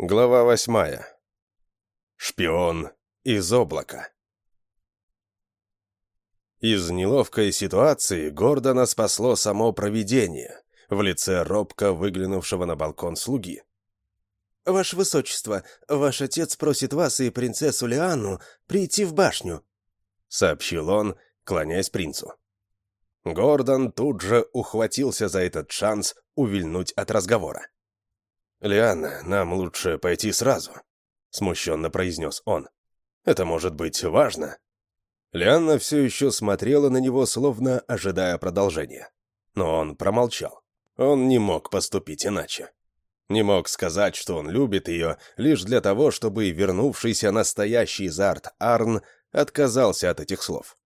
Глава восьмая. Шпион из облака. Из неловкой ситуации Гордона спасло само провидение в лице робко выглянувшего на балкон слуги. «Ваше Высочество, ваш отец просит вас и принцессу Лианну прийти в башню», — сообщил он, клоняясь принцу. Гордон тут же ухватился за этот шанс увильнуть от разговора. «Лианна, нам лучше пойти сразу», — смущенно произнес он. «Это может быть важно». Лианна все еще смотрела на него, словно ожидая продолжения. Но он промолчал. Он не мог поступить иначе. Не мог сказать, что он любит ее, лишь для того, чтобы вернувшийся настоящий Зарт Арн отказался от этих слов.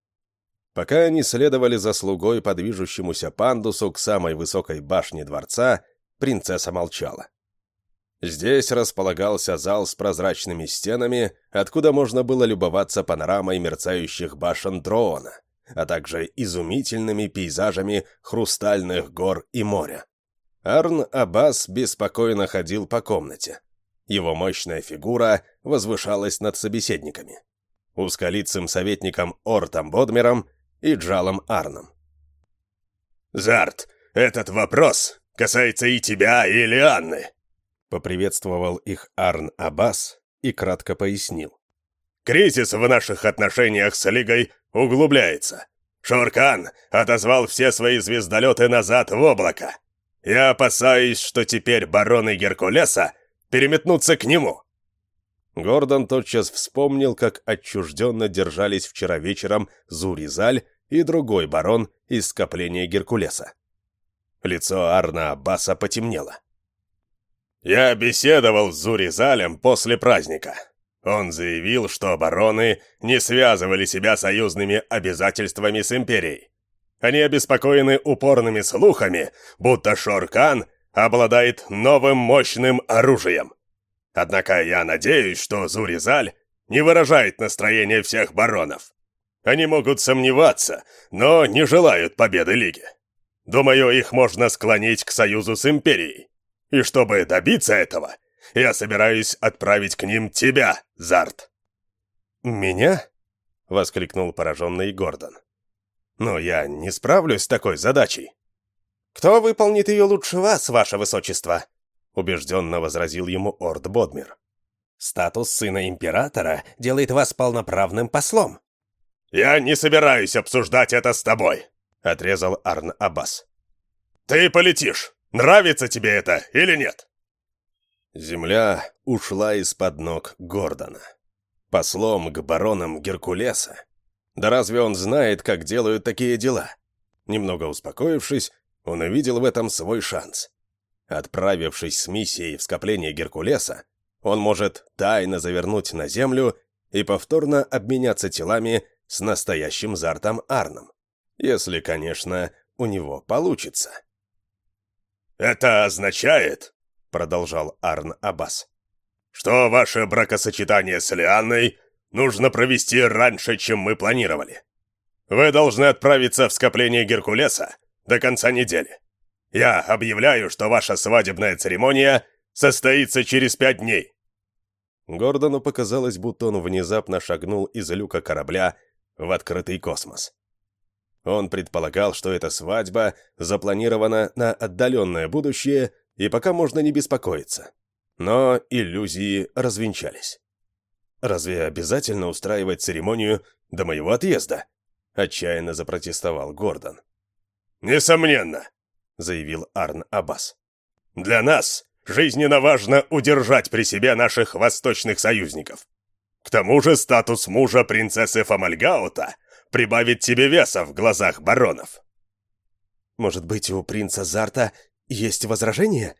Пока они следовали за слугой по движущемуся пандусу к самой высокой башне дворца, принцесса молчала. Здесь располагался зал с прозрачными стенами, откуда можно было любоваться панорамой мерцающих башен Дроона, а также изумительными пейзажами хрустальных гор и моря. Арн Аббас беспокойно ходил по комнате. Его мощная фигура возвышалась над собеседниками. Узколицым советником Ортом Бодмером и Джалом Арном. «Зарт, этот вопрос касается и тебя, и Лианны», Поприветствовал их Арн Аббас и кратко пояснил. «Кризис в наших отношениях с Лигой углубляется. Шоркан отозвал все свои звездолеты назад в облако. Я опасаюсь, что теперь бароны Геркулеса переметнутся к нему». Гордон тотчас вспомнил, как отчужденно держались вчера вечером Зуризаль и другой барон из скопления Геркулеса. Лицо Арна Аббаса потемнело. Я беседовал с Зуризалем после праздника. Он заявил, что обороны не связывали себя союзными обязательствами с Империей. Они обеспокоены упорными слухами, будто Шоркан обладает новым мощным оружием. Однако я надеюсь, что Зуризаль не выражает настроение всех баронов. Они могут сомневаться, но не желают победы Лиги. Думаю, их можно склонить к союзу с Империей. И чтобы добиться этого, я собираюсь отправить к ним тебя, Зарт». «Меня?» — воскликнул пораженный Гордон. «Но я не справлюсь с такой задачей». «Кто выполнит ее лучше вас, ваше высочество?» — убежденно возразил ему Орд Бодмир. «Статус сына императора делает вас полноправным послом». «Я не собираюсь обсуждать это с тобой», — отрезал Арн Аббас. «Ты полетишь. Нравится тебе это или нет?» Земля ушла из-под ног Гордона. Послом к баронам Геркулеса. Да разве он знает, как делают такие дела? Немного успокоившись, он увидел в этом свой шанс. Отправившись с миссией в скопление Геркулеса, он может тайно завернуть на землю и повторно обменяться телами с настоящим Зартом Арном. Если, конечно, у него получится. «Это означает, — продолжал Арн Аббас, — что ваше бракосочетание с Лианной нужно провести раньше, чем мы планировали. Вы должны отправиться в скопление Геркулеса до конца недели. Я объявляю, что ваша свадебная церемония состоится через пять дней». Гордону показалось, будто он внезапно шагнул из люка корабля в открытый космос. Он предполагал, что эта свадьба запланирована на отдаленное будущее, и пока можно не беспокоиться. Но иллюзии развенчались. «Разве обязательно устраивать церемонию до моего отъезда?» — отчаянно запротестовал Гордон. «Несомненно», — заявил Арн Аббас. «Для нас жизненно важно удержать при себе наших восточных союзников. К тому же статус мужа принцессы Фомальгаута прибавит тебе веса в глазах баронов. Может быть, у принца Зарта есть возражения?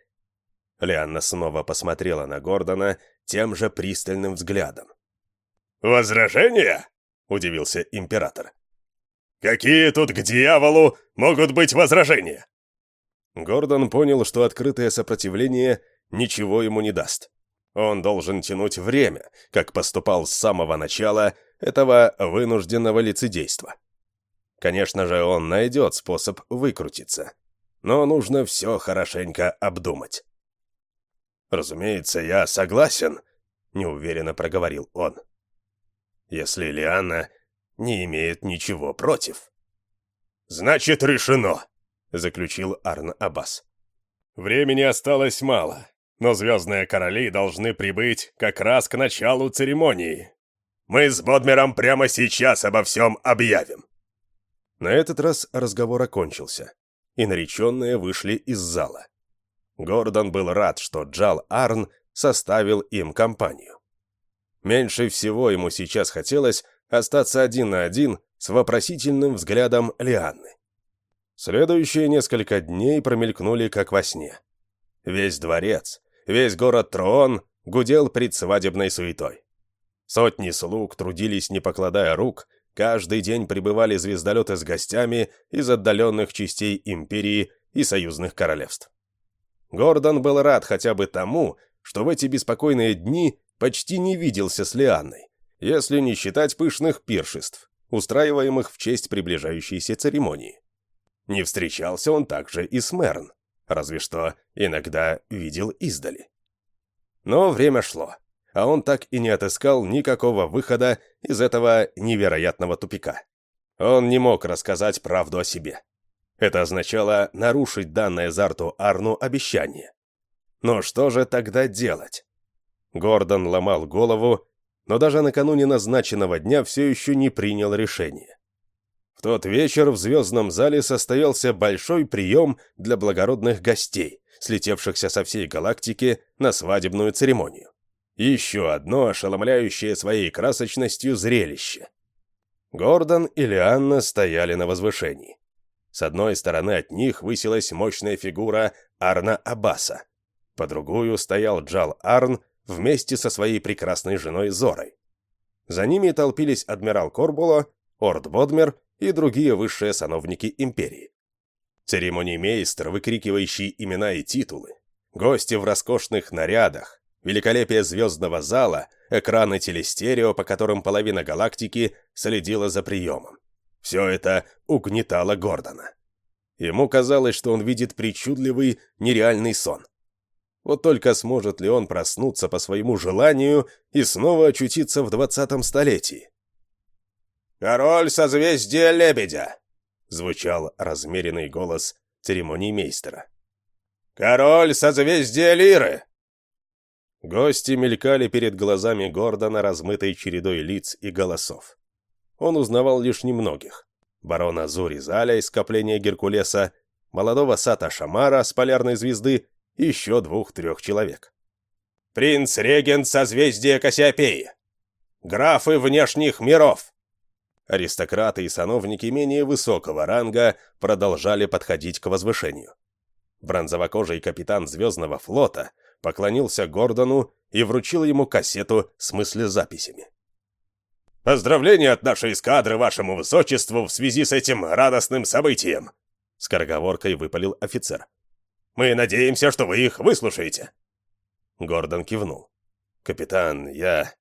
Лианна снова посмотрела на Гордона тем же пристальным взглядом. «Возражения?» — удивился император. «Какие тут к дьяволу могут быть возражения?» Гордон понял, что открытое сопротивление ничего ему не даст. Он должен тянуть время, как поступал с самого начала этого вынужденного лицедейства. Конечно же, он найдет способ выкрутиться, но нужно все хорошенько обдумать. «Разумеется, я согласен», — неуверенно проговорил он. «Если Лиана не имеет ничего против». «Значит, решено», — заключил Арн Аббас. «Времени осталось мало, но Звездные Короли должны прибыть как раз к началу церемонии. Мы с Бодмером прямо сейчас обо всем объявим». На этот раз разговор окончился, и нареченные вышли из зала. Гордон был рад, что Джал Арн составил им компанию. Меньше всего ему сейчас хотелось остаться один на один с вопросительным взглядом Лианны. Следующие несколько дней промелькнули как во сне. Весь дворец, весь город Троон гудел предсвадебной суетой. Сотни слуг трудились, не покладая рук, каждый день прибывали звездолеты с гостями из отдаленных частей империи и союзных королевств. Гордон был рад хотя бы тому, что в эти беспокойные дни почти не виделся с Лианной, если не считать пышных пиршеств, устраиваемых в честь приближающейся церемонии. Не встречался он также и с Мерн, разве что иногда видел издали. Но время шло, а он так и не отыскал никакого выхода из этого невероятного тупика. Он не мог рассказать правду о себе. Это означало нарушить данное Зарту Арну обещание. Но что же тогда делать? Гордон ломал голову, но даже накануне назначенного дня все еще не принял решение. В тот вечер в звездном зале состоялся большой прием для благородных гостей, слетевшихся со всей галактики на свадебную церемонию. Еще одно ошеломляющее своей красочностью зрелище. Гордон и Лианна стояли на возвышении. С одной стороны от них высилась мощная фигура Арна Аббаса. По другую стоял Джал Арн вместе со своей прекрасной женой Зорой. За ними толпились адмирал Корбула, Орд Бодмер и другие высшие сановники империи. Церемониймейстер, выкрикивающий имена и титулы, гости в роскошных нарядах, великолепие звездного зала, экраны телестерео, по которым половина галактики следила за приемом. Все это угнетало Гордона. Ему казалось, что он видит причудливый, нереальный сон. Вот только сможет ли он проснуться по своему желанию и снова очутиться в двадцатом столетии? «Король созвездия Лебедя!» — звучал размеренный голос церемониймейстера. «Король созвездия Лиры!» Гости мелькали перед глазами Гордона размытой чередой лиц и голосов он узнавал лишь немногих. Барона Зури Заля из скопления Геркулеса, молодого Сата Шамара с полярной звезды еще двух-трех человек. «Принц-регент созвездия Кассиопеи! Графы внешних миров!» Аристократы и сановники менее высокого ранга продолжали подходить к возвышению. Бронзовокожий капитан Звездного флота поклонился Гордону и вручил ему кассету с мыслезаписями. Поздравления от нашей эскадры вашему высочеству в связи с этим радостным событием!» Скороговоркой выпалил офицер. «Мы надеемся, что вы их выслушаете!» Гордон кивнул. «Капитан, я...»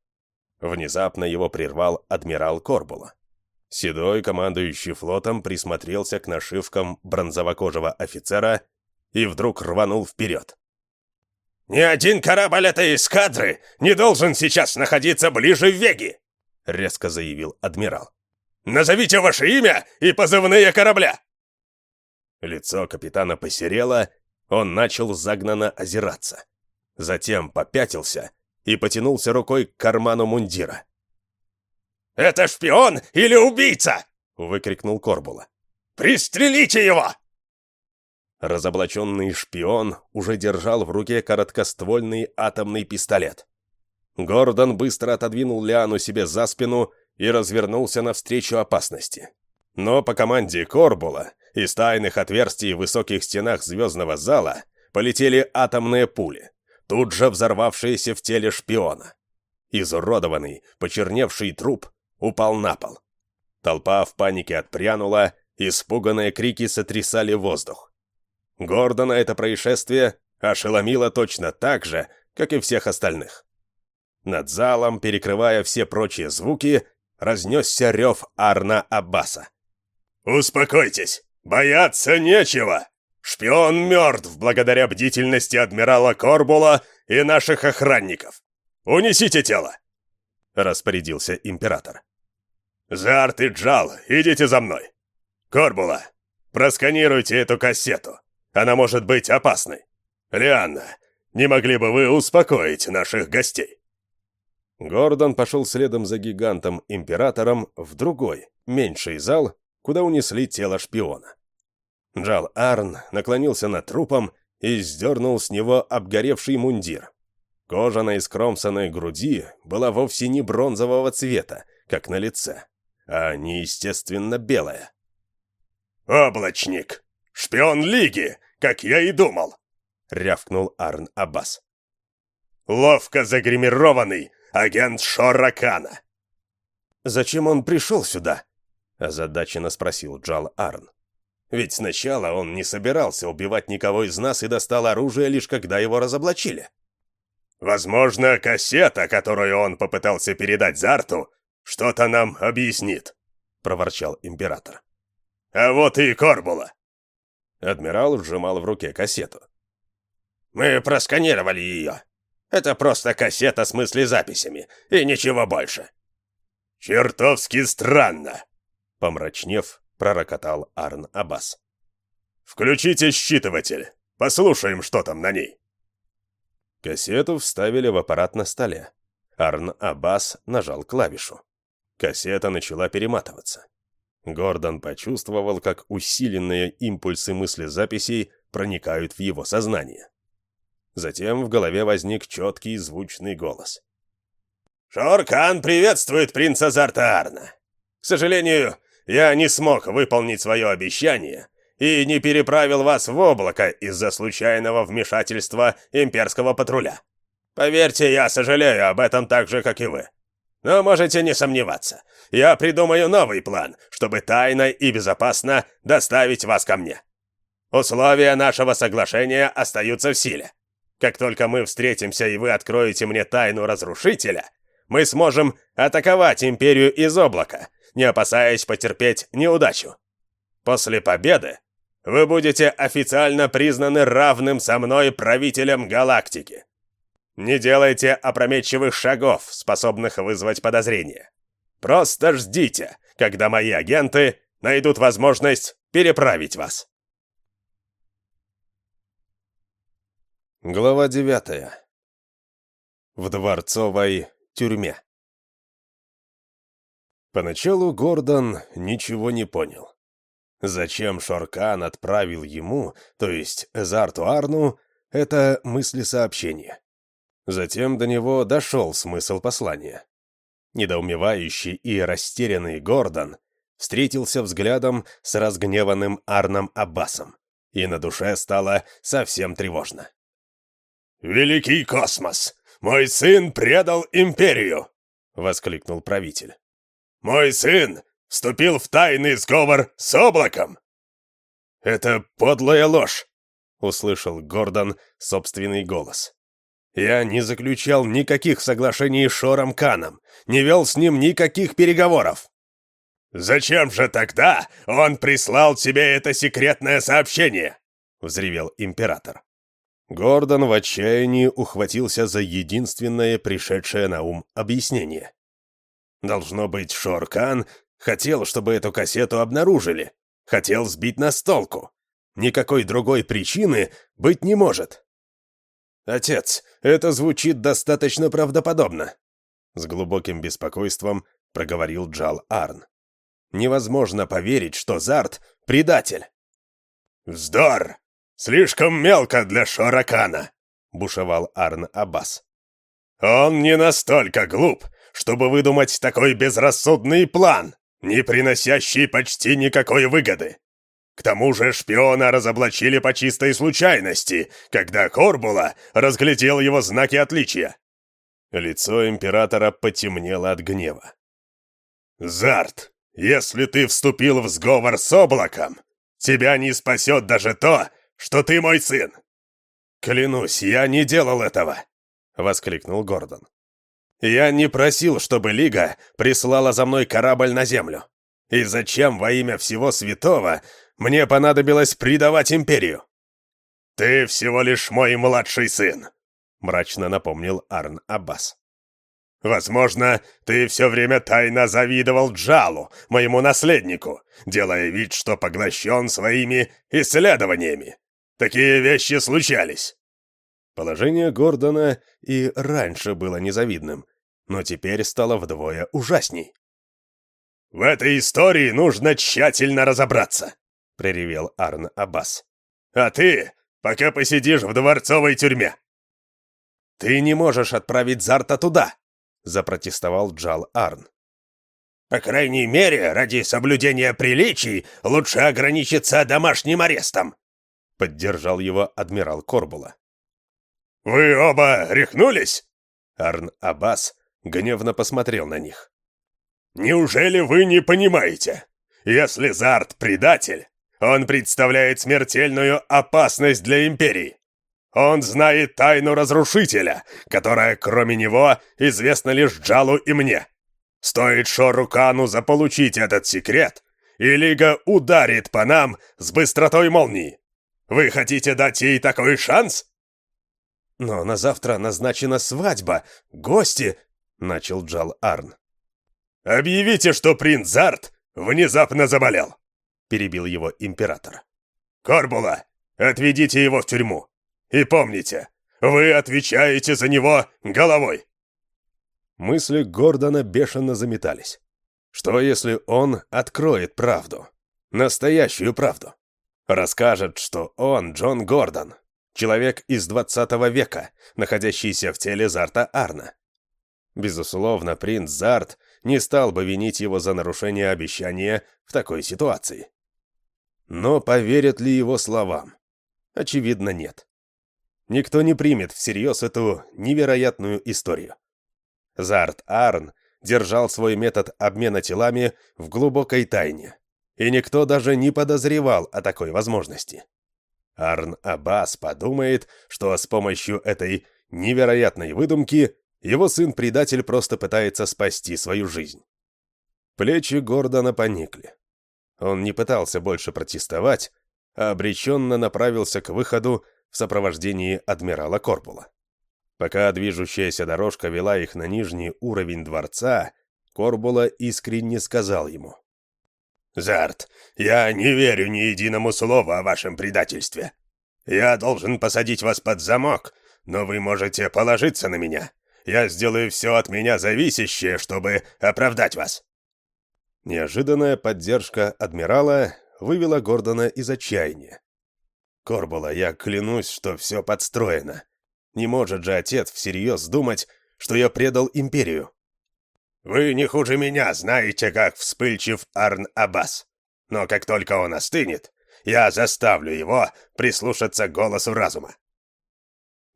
Внезапно его прервал адмирал Корбула. Седой, командующий флотом, присмотрелся к нашивкам бронзовокожего офицера и вдруг рванул вперед. «Ни один корабль этой эскадры не должен сейчас находиться ближе в Веги!» — резко заявил адмирал. «Назовите ваше имя и позывные корабля!» Лицо капитана посерело, он начал загнанно озираться. Затем попятился и потянулся рукой к карману мундира. «Это шпион или убийца?» — выкрикнул Корбула. «Пристрелите его!» Разоблаченный шпион уже держал в руке короткоствольный атомный пистолет. Гордон быстро отодвинул Лиану себе за спину и развернулся навстречу опасности. Но по команде Корбула из тайных отверстий в высоких стенах звездного зала полетели атомные пули, тут же взорвавшиеся в теле шпиона. Изуродованный, почерневший труп упал на пол. Толпа в панике отпрянула, испуганные крики сотрясали воздух. Гордона это происшествие ошеломило точно так же, как и всех остальных. Над залом, перекрывая все прочие звуки, разнесся рев Арна Аббаса. «Успокойтесь! Бояться нечего!» Шпион мертв благодаря бдительности адмирала Корбула и наших охранников. Унесите тело!» — распорядился император. «Зарт и Джал, идите за мной. Корбула, просканируйте эту кассету. Она может быть опасной. Лианна, не могли бы вы успокоить наших гостей?» Гордон пошел следом за гигантом-императором в другой, меньший зал, куда унесли тело шпиона. Джал Арн наклонился над трупом и сдернул с него обгоревший мундир. Кожа на искромсанной груди была вовсе не бронзового цвета, как на лице, а неестественно белая. «Облачник! Шпион Лиги, как я и думал!» — рявкнул Арн Аббас. «Ловко загримированный агент Шоракана!» «Зачем он пришел сюда?» — озадаченно спросил Джал Арн. Ведь сначала он не собирался убивать никого из нас и достал оружие лишь когда его разоблачили. «Возможно, кассета, которую он попытался передать Зарту, что-то нам объяснит», — проворчал император. «А вот и Корбула». Адмирал сжимал в руке кассету. «Мы просканировали ее. Это просто кассета с мыслезаписями, и ничего больше». «Чертовски странно», — помрачнев, пророкотал Арн Аббас. «Включите считыватель. Послушаем, что там на ней». Кассету вставили в аппарат на столе. Арн Аббас нажал клавишу. Кассета начала перематываться. Гордон почувствовал, как усиленные импульсы мыслезаписей проникают в его сознание. Затем в голове возник четкий звучный голос. «Шоркан приветствует принца Зартаарна. К сожалению, я не смог выполнить свое обещание и не переправил вас в облако из-за случайного вмешательства имперского патруля. Поверьте, я сожалею об этом так же, как и вы. Но можете не сомневаться, я придумаю новый план, чтобы тайно и безопасно доставить вас ко мне. Условия нашего соглашения остаются в силе. Как только мы встретимся и вы откроете мне тайну разрушителя, мы сможем атаковать империю из облака не опасаясь потерпеть неудачу. После победы вы будете официально признаны равным со мной правителем галактики. Не делайте опрометчивых шагов, способных вызвать подозрения. Просто ждите, когда мои агенты найдут возможность переправить вас. Глава девятая. В дворцовой тюрьме. Поначалу Гордон ничего не понял. Зачем Шоркан отправил ему, то есть Эзарту Арну, это мыслесообщение? Затем до него дошел смысл послания. Недоумевающий и растерянный Гордон встретился взглядом с разгневанным Арном Аббасом, и на душе стало совсем тревожно. «Великий космос! Мой сын предал империю!» — воскликнул правитель. Мой сын вступил в тайный сговор с облаком!» «Это подлая ложь!» — услышал Гордон собственный голос. «Я не заключал никаких соглашений с Шором Каном, не вел с ним никаких переговоров!» «Зачем же тогда он прислал тебе это секретное сообщение?» — взревел император. Гордон в отчаянии ухватился за единственное пришедшее на ум объяснение. Должно быть, Шоркан хотел, чтобы эту кассету обнаружили. Хотел сбить нас с толку. Никакой другой причины быть не может. «Отец, это звучит достаточно правдоподобно», — с глубоким беспокойством проговорил Джал Арн. «Невозможно поверить, что Зарт — предатель». «Вздор! Слишком мелко для Шоракана», — бушевал Арн Аббас. «Он не настолько глуп, чтобы выдумать такой безрассудный план, не приносящий почти никакой выгоды. К тому же шпиона разоблачили по чистой случайности, когда Корбула разглядел его знаки отличия. Лицо императора потемнело от гнева. «Зарт, если ты вступил в сговор с облаком, тебя не спасет даже то, что ты мой сын!» «Клянусь, я не делал этого!» — воскликнул Гордон. Я не просил, чтобы Лига прислала за мной корабль на Землю. И зачем во имя всего святого мне понадобилось предавать Империю? «Ты всего лишь мой младший сын», — мрачно напомнил Арн Аббас. «Возможно, ты все время тайно завидовал Джалу, моему наследнику, делая вид, что поглощен своими исследованиями. Такие вещи случались». Положение Гордона и раньше было незавидным, но теперь стало вдвое ужасней. «В этой истории нужно тщательно разобраться», — проревел Арн Аббас. «А ты пока посидишь в дворцовой тюрьме». «Ты не можешь отправить Зарта туда», — запротестовал Джал Арн. «По крайней мере, ради соблюдения приличий лучше ограничиться домашним арестом», — поддержал его адмирал Корбула. «Вы оба рехнулись?» Арн Аббас гневно посмотрел на них. «Неужели вы не понимаете? Если Зарт предатель, он представляет смертельную опасность для Империи. Он знает тайну Разрушителя, которая, кроме него, известна лишь Джалу и мне. Стоит Шорукану заполучить этот секрет, и Лига ударит по нам с быстротой молнии. Вы хотите дать ей такой шанс?» «Но на завтра назначена свадьба, гости», — начал Джал Арн. «Объявите, что принц Зарт внезапно заболел», — перебил его император. «Корбула, отведите его в тюрьму. И помните, вы отвечаете за него головой». Мысли Гордона бешено заметались. Что, если он откроет правду? Настоящую правду. Расскажет, что он Джон Гордон, человек из 20 века, находящийся в теле Зарта Арна. Безусловно, принц Зарт не стал бы винить его за нарушение обещания в такой ситуации. Но поверят ли его словам? Очевидно, нет. Никто не примет всерьез эту невероятную историю. Зарт Арн держал свой метод обмена телами в глубокой тайне, и никто даже не подозревал о такой возможности. Арн Аббас подумает, что с помощью этой невероятной выдумки его сын-предатель просто пытается спасти свою жизнь. Плечи Гордона поникли. Он не пытался больше протестовать, а обреченно направился к выходу в сопровождении адмирала Корпула. Пока движущаяся дорожка вела их на нижний уровень дворца, Корбула искренне сказал ему. «Зарт, я не верю ни единому слову о вашем предательстве. Я должен посадить вас под замок, но вы можете положиться на меня. Я сделаю все от меня зависящее, чтобы оправдать вас». Неожиданная поддержка адмирала вывела Гордона из отчаяния. «Корбула, я клянусь, что все подстроено. Не может же отец всерьез думать, что я предал империю». «Вы не хуже меня знаете, как вспыльчив Арн Аббас. Но как только он остынет, я заставлю его прислушаться голосу разума».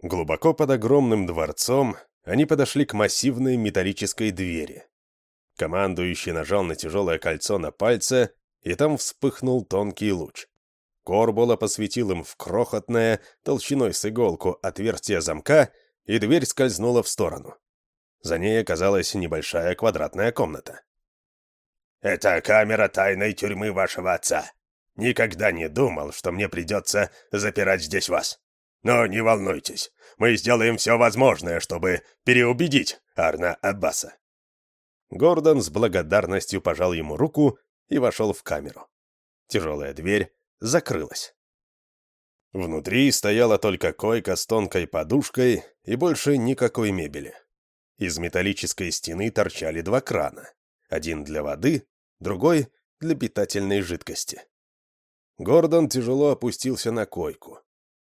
Глубоко под огромным дворцом они подошли к массивной металлической двери. Командующий нажал на тяжелое кольцо на пальце, и там вспыхнул тонкий луч. Корбула посветил им в крохотное, толщиной с иголку, отверстие замка, и дверь скользнула в сторону. За ней оказалась небольшая квадратная комната. «Это камера тайной тюрьмы вашего отца. Никогда не думал, что мне придется запирать здесь вас. Но не волнуйтесь, мы сделаем все возможное, чтобы переубедить Арна Аббаса». Гордон с благодарностью пожал ему руку и вошел в камеру. Тяжелая дверь закрылась. Внутри стояла только койка с тонкой подушкой и больше никакой мебели. Из металлической стены торчали два крана. Один для воды, другой для питательной жидкости. Гордон тяжело опустился на койку.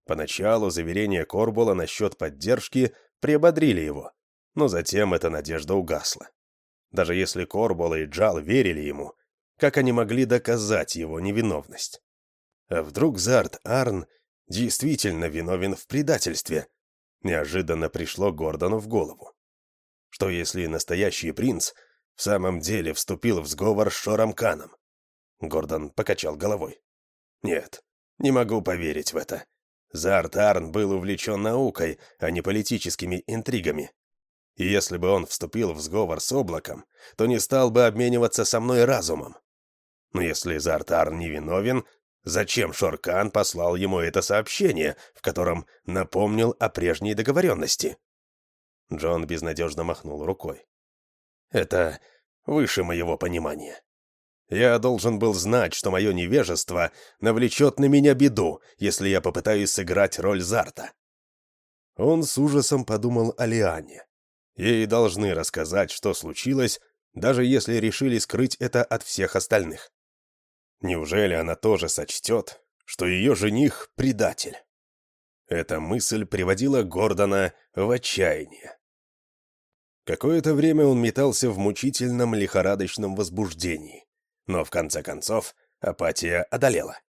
Поначалу заверения Корбула насчет поддержки приободрили его, но затем эта надежда угасла. Даже если Корбула и Джал верили ему, как они могли доказать его невиновность? А вдруг Зарт Арн действительно виновен в предательстве? Неожиданно пришло Гордону в голову. Что если настоящий принц в самом деле вступил в сговор с Шором Каном? Гордон покачал головой. Нет, не могу поверить в это. Зарт Арн был увлечен наукой, а не политическими интригами. И если бы он вступил в сговор с облаком, то не стал бы обмениваться со мной разумом. Но если Зарт Арн невиновен, Зачем Шоркан послал ему это сообщение, в котором напомнил о прежней договоренности? Джон безнадежно махнул рукой. Это выше моего понимания. Я должен был знать, что мое невежество навлечет на меня беду, если я попытаюсь сыграть роль Зарта. Он с ужасом подумал о Лиане. Ей должны рассказать, что случилось, даже если решили скрыть это от всех остальных. Неужели она тоже сочтет, что ее жених — предатель? Эта мысль приводила Гордона в отчаяние. Какое-то время он метался в мучительном лихорадочном возбуждении, но в конце концов апатия одолела.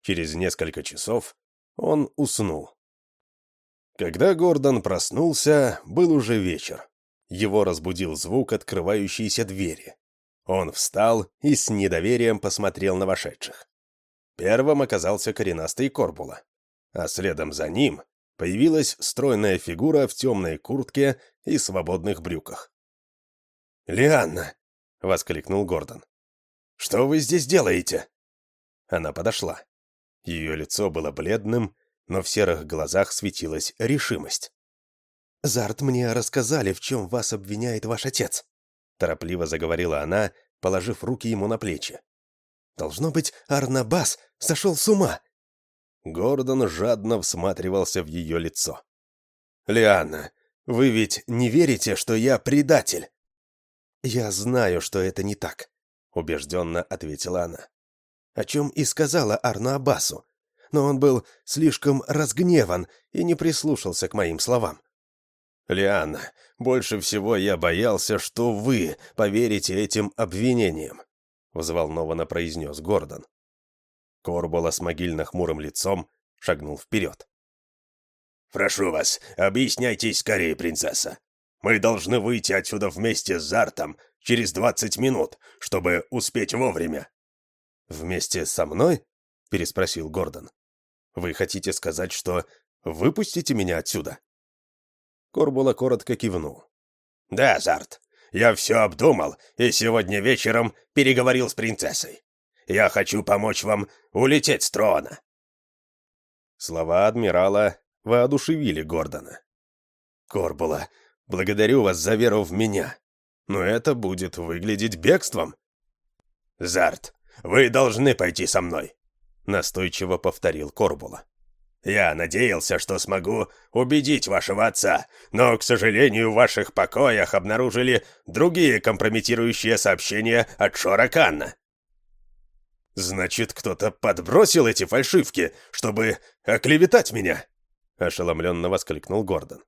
Через несколько часов он уснул. Когда Гордон проснулся, был уже вечер. Его разбудил звук открывающейся двери. Он встал и с недоверием посмотрел на вошедших. Первым оказался коренастый Корбула, а следом за ним появилась стройная фигура в темной куртке и свободных брюках. «Лианна!» — воскликнул Гордон. «Что вы здесь делаете?» Она подошла. Ее лицо было бледным, но в серых глазах светилась решимость. «Зарт, мне рассказали, в чем вас обвиняет ваш отец», — торопливо заговорила она, положив руки ему на плечи. «Должно быть, Арнабас сошел с ума!» Гордон жадно всматривался в ее лицо. «Лианна, вы ведь не верите, что я предатель?» «Я знаю, что это не так», — убежденно ответила она. О чем и сказала Арна Аббасу, но он был слишком разгневан и не прислушался к моим словам. «Лианна, больше всего я боялся, что вы поверите этим обвинениям», — взволнованно произнес Гордон. Корбола с могильно-хмурым лицом шагнул вперед. «Прошу вас, объясняйтесь скорее, принцесса. Мы должны выйти отсюда вместе с Зартом через двадцать минут, чтобы успеть вовремя». «Вместе со мной?» — переспросил Гордон. «Вы хотите сказать, что выпустите меня отсюда?» Корбула коротко кивнул. «Да, Зарт, я все обдумал и сегодня вечером переговорил с принцессой. Я хочу помочь вам улететь с трона». Слова адмирала воодушевили Гордона. «Корбула, благодарю вас за веру в меня, но это будет выглядеть бегством». «Зарт, вы должны пойти со мной», — настойчиво повторил Корбула. Я надеялся, что смогу убедить вашего отца, но, к сожалению, в ваших покоях обнаружили другие компрометирующие сообщения от Шора Канна. «Значит, кто-то подбросил эти фальшивки, чтобы оклеветать меня?» — ошеломленно воскликнул Гордон.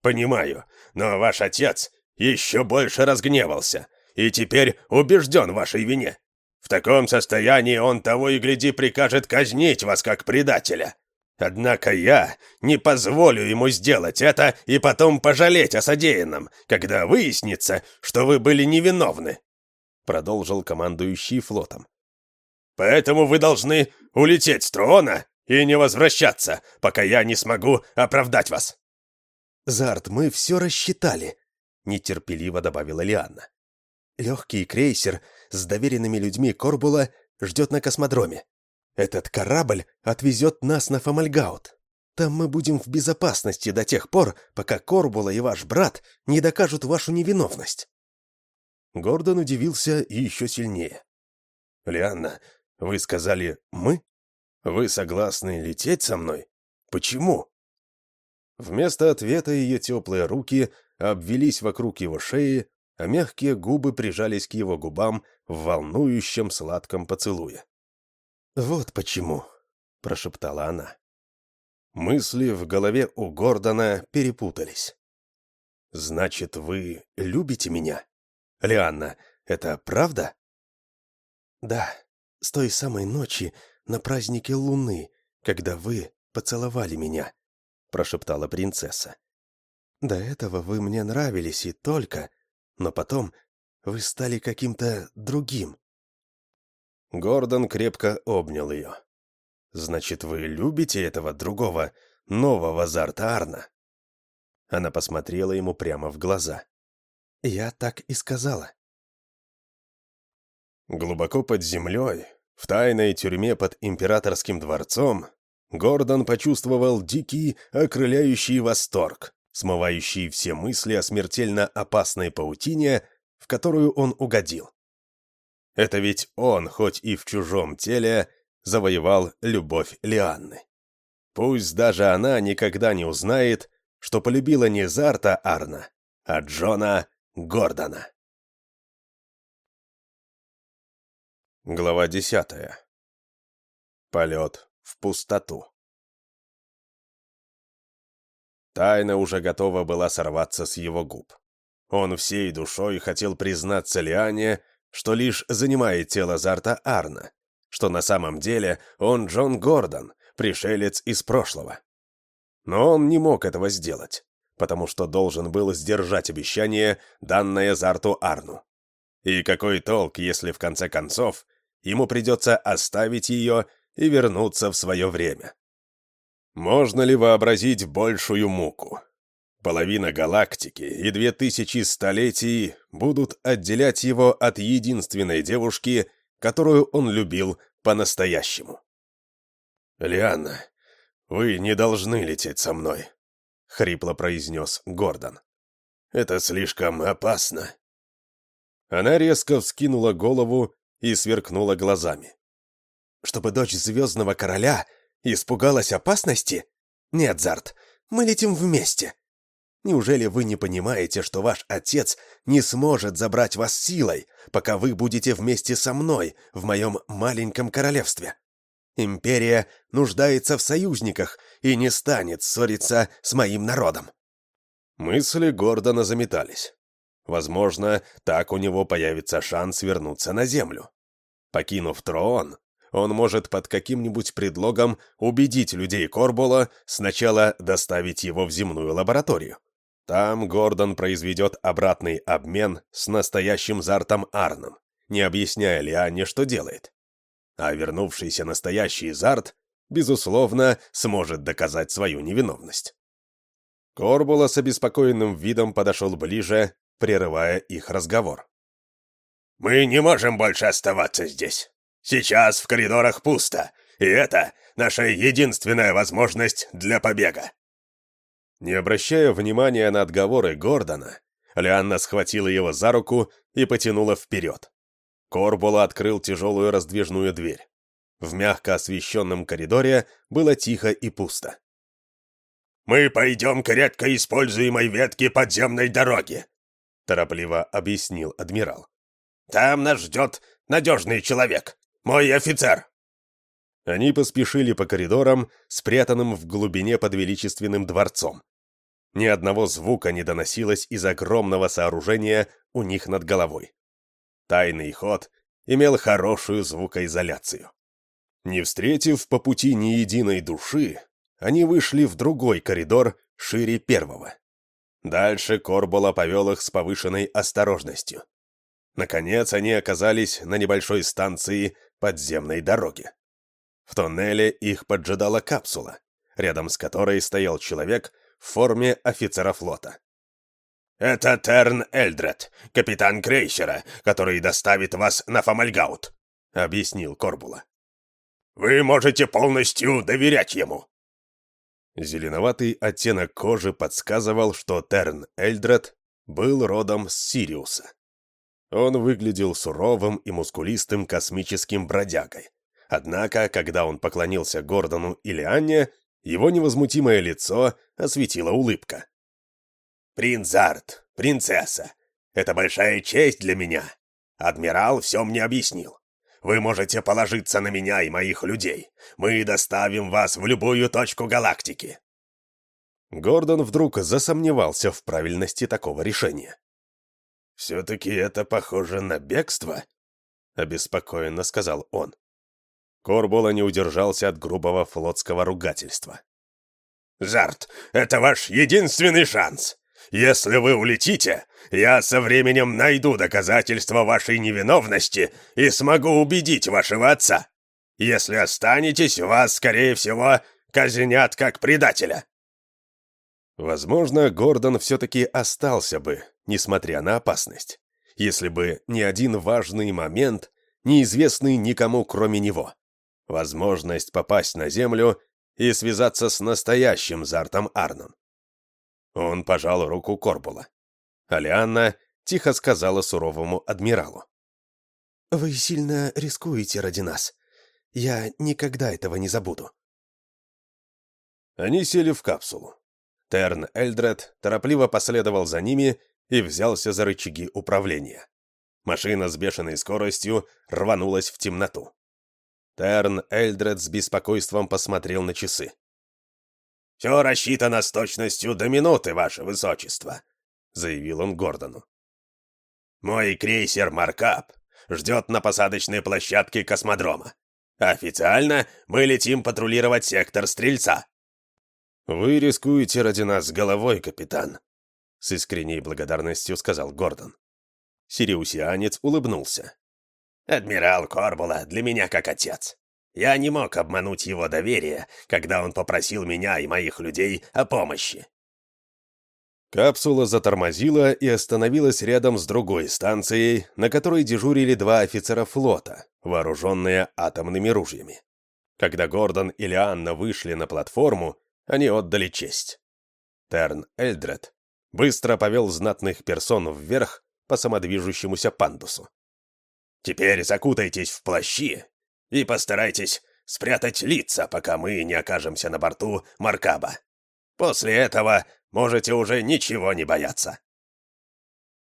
«Понимаю, но ваш отец еще больше разгневался и теперь убежден в вашей вине. В таком состоянии он того и гляди прикажет казнить вас как предателя. Однако я не позволю ему сделать это и потом пожалеть о содеянном, когда выяснится, что вы были невиновны», — продолжил командующий флотом. «Поэтому вы должны улететь с трона и не возвращаться, пока я не смогу оправдать вас». «Зарт, мы все рассчитали», — нетерпеливо добавила Лианна. «Легкий крейсер с доверенными людьми Корбула ждет на космодроме. Этот корабль отвезет нас на Фомальгаут. Там мы будем в безопасности до тех пор, пока Корбула и ваш брат не докажут вашу невиновность». Гордон удивился еще сильнее. «Лианна, вы сказали «мы»? Вы согласны лететь со мной? Почему?» Вместо ответа ее теплые руки обвелись вокруг его шеи, а мягкие губы прижались к его губам в волнующем сладком поцелуе. «Вот почему», — прошептала она. Мысли в голове у Гордона перепутались. «Значит, вы любите меня? Лианна, это правда?» «Да, с той самой ночи на празднике Луны, когда вы поцеловали меня», — прошептала принцесса. «До этого вы мне нравились и только, но потом вы стали каким-то другим. Гордон крепко обнял ее. «Значит, вы любите этого другого, нового Зарта Арна?» Она посмотрела ему прямо в глаза. «Я так и сказала». Глубоко под землей, В тайной тюрьме под императорским дворцом Гордон почувствовал дикий, окрыляющий восторг, смывающий все мысли о смертельно опасной паутине, в которую он угодил. Это ведь он, хоть и в чужом теле, завоевал любовь Лианны. Пусть даже она никогда не узнает, что полюбила не Зарта Арна, а Джона Гордона. Глава десятая. Полет в пустоту. Тайна уже готова была сорваться с его губ. Он всей душой хотел признаться Лиане, что лишь занимает тело Зарта Арна, что на самом деле он Джон Гордон, пришелец из прошлого. Но он не мог этого сделать, потому что должен был сдержать обещание, данное Зарту Арну. И какой толк, если в конце концов ему придется оставить ее и вернуться в свое время? Можно ли вообразить большую муку? Половина галактики и две тысячи столетий будут отделять его от единственной девушки, которую он любил по-настоящему. «Лианна, вы не должны лететь со мной», — хрипло произнес Гордон. «Это слишком опасно». Она резко вскинула голову и сверкнула глазами. «Чтобы дочь Звездного Короля испугалась опасности? Нет, Зарт, мы летим вместе. Неужели вы не понимаете, что ваш отец не сможет забрать вас силой, пока вы будете вместе со мной в моем маленьком королевстве? Империя нуждается в союзниках и не станет ссориться с моим народом». Мысли Гордона заметались. Возможно, так у него появится шанс вернуться на землю. Покинув трон, он может под каким-нибудь предлогом убедить людей Корбола сначала доставить его в земную лабораторию. Там Гордон произведет обратный обмен с настоящим Зартом Арном, не объясняя Лиане, что делает. А вернувшийся настоящий Зарт, безусловно, сможет доказать свою невиновность. Корбула с обеспокоенным видом подошел ближе, прерывая их разговор. «Мы не можем больше оставаться здесь. Сейчас в коридорах пусто, и это наша единственная возможность для побега. Не обращая внимания на отговоры Гордона, Лианна схватила его за руку и потянула вперед. Корбула открыл тяжелую раздвижную дверь. В мягко освещенном коридоре было тихо и пусто. «Мы пойдем к редко используемой ветке подземной дороги», торопливо объяснил адмирал. «Там нас ждет надежный человек, мой офицер». Они поспешили по коридорам, спрятанным в глубине под величественным дворцом. Ни одного звука не доносилось из огромного сооружения у них над головой. Тайный ход имел хорошую звукоизоляцию. Не встретив по пути ни единой души, они вышли в другой коридор шире первого. Дальше Корбола повел их с повышенной осторожностью. Наконец они оказались на небольшой станции подземной дороги. В тоннеле их поджидала капсула, рядом с которой стоял человек в форме офицера флота. «Это Терн Эльдред, капитан крейсера, который доставит вас на Фомальгаут», — объяснил Корбула. «Вы можете полностью доверять ему». Зеленоватый оттенок кожи подсказывал, что Терн Эльдред был родом с Сириуса. Он выглядел суровым и мускулистым космическим бродягой. Однако, когда он поклонился Гордону или Анне, его невозмутимое лицо осветила улыбка. «Принц Арт, принцесса, это большая честь для меня. Адмирал все мне объяснил. Вы можете положиться на меня и моих людей. Мы доставим вас в любую точку галактики». Гордон вдруг засомневался в правильности такого решения. «Все-таки это похоже на бегство?» — обеспокоенно сказал он. Корбула не удержался от грубого флотского ругательства. «Зарт, это ваш единственный шанс. Если вы улетите, я со временем найду доказательства вашей невиновности и смогу убедить вашего отца. Если останетесь, вас, скорее всего, казнят как предателя». Возможно, Гордон все-таки остался бы, несмотря на опасность, если бы не один важный момент, неизвестный никому, кроме него. Возможность попасть на Землю и связаться с настоящим Зартом Арном. Он пожал руку Корбула. Алианна тихо сказала суровому адмиралу. «Вы сильно рискуете ради нас. Я никогда этого не забуду». Они сели в капсулу. Терн Эльдред торопливо последовал за ними и взялся за рычаги управления. Машина с бешеной скоростью рванулась в темноту. Терн Эльдред с беспокойством посмотрел на часы. «Все рассчитано с точностью до минуты, ваше высочество», — заявил он Гордону. «Мой крейсер «Маркап» ждет на посадочной площадке космодрома. Официально мы летим патрулировать сектор Стрельца». «Вы рискуете ради нас головой, капитан», — с искренней благодарностью сказал Гордон. Сириусианец улыбнулся. «Адмирал Корбула для меня как отец. Я не мог обмануть его доверие, когда он попросил меня и моих людей о помощи». Капсула затормозила и остановилась рядом с другой станцией, на которой дежурили два офицера флота, вооруженные атомными ружьями. Когда Гордон и Лианна вышли на платформу, они отдали честь. Терн Эльдред быстро повел знатных персон вверх по самодвижущемуся пандусу. «Теперь закутайтесь в плащи и постарайтесь спрятать лица, пока мы не окажемся на борту Маркаба. После этого можете уже ничего не бояться».